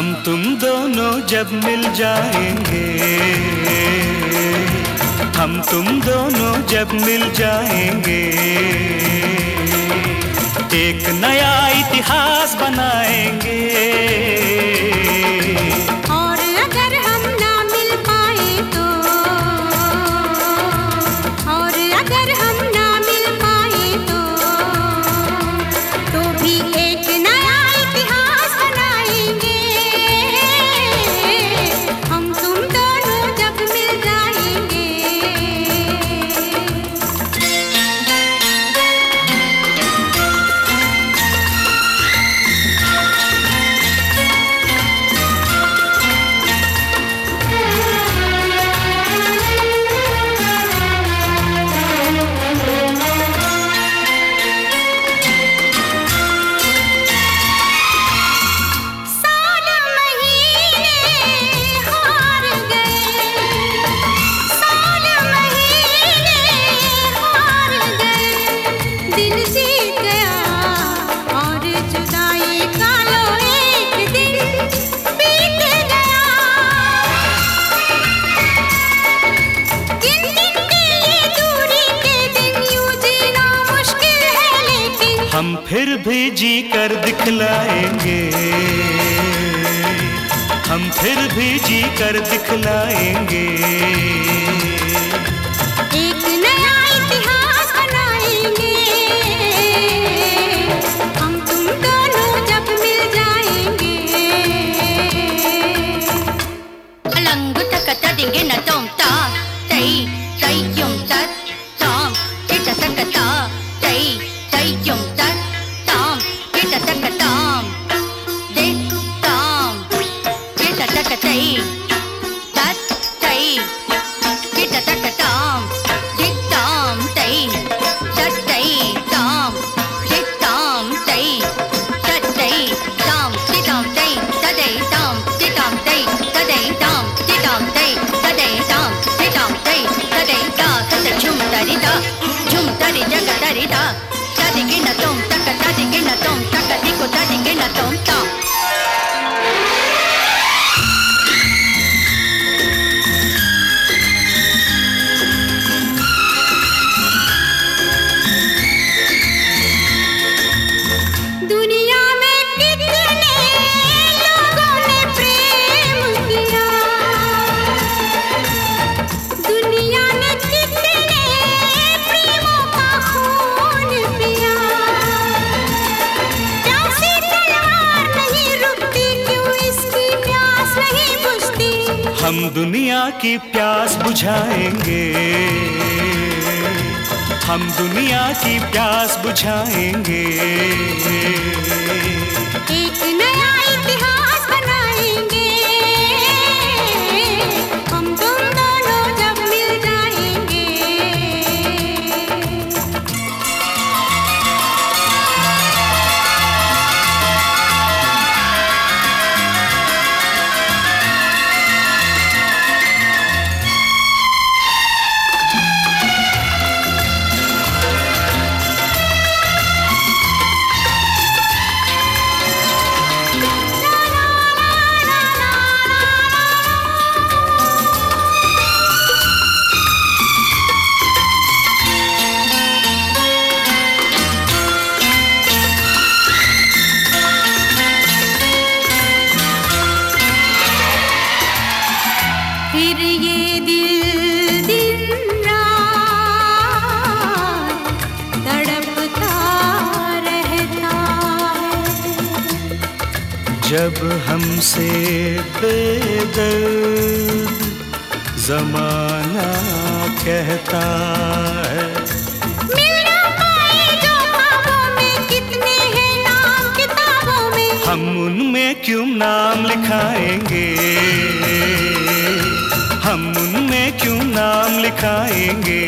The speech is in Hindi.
हम तुम दोनों जब मिल जाएँगे। हम तुम दोनों जब मिल जाएँगे। एक नया इतिहास बनाएँगे। हम फिर भी जी कर दिखलाएँगे। हम फिर भी जी कर दिखलाएँगे। एक नया इतिहास बनाएँगे। हम तुम दोनों जब मिल जाएँगे। अलंग तकता देंगे न तुम ता। तई तई क्यों तत तुम इतकता तई तई क्यों kita takatay tat tay kita takatom de tom tay tat tay tom de tom tay tat tay tom de tom tay tat tay tom de tom tay tat tay tom de tom tay tat tay tom de tom tay tat tay ta tat tay chum ta ri ta दुनिया की प्यास बुझाएँगे। हम दुनिया की प्यास बुझाएँगे। एक नया जब हमसे बेदर्द जमाना कहता है। मिल ना पाए जो ख्वाबों में कितने हैं नाम किताबों में। हम उनमें क्यों नाम लिखाएँगे? हम उनमें क्यों नाम लिखाएँगे?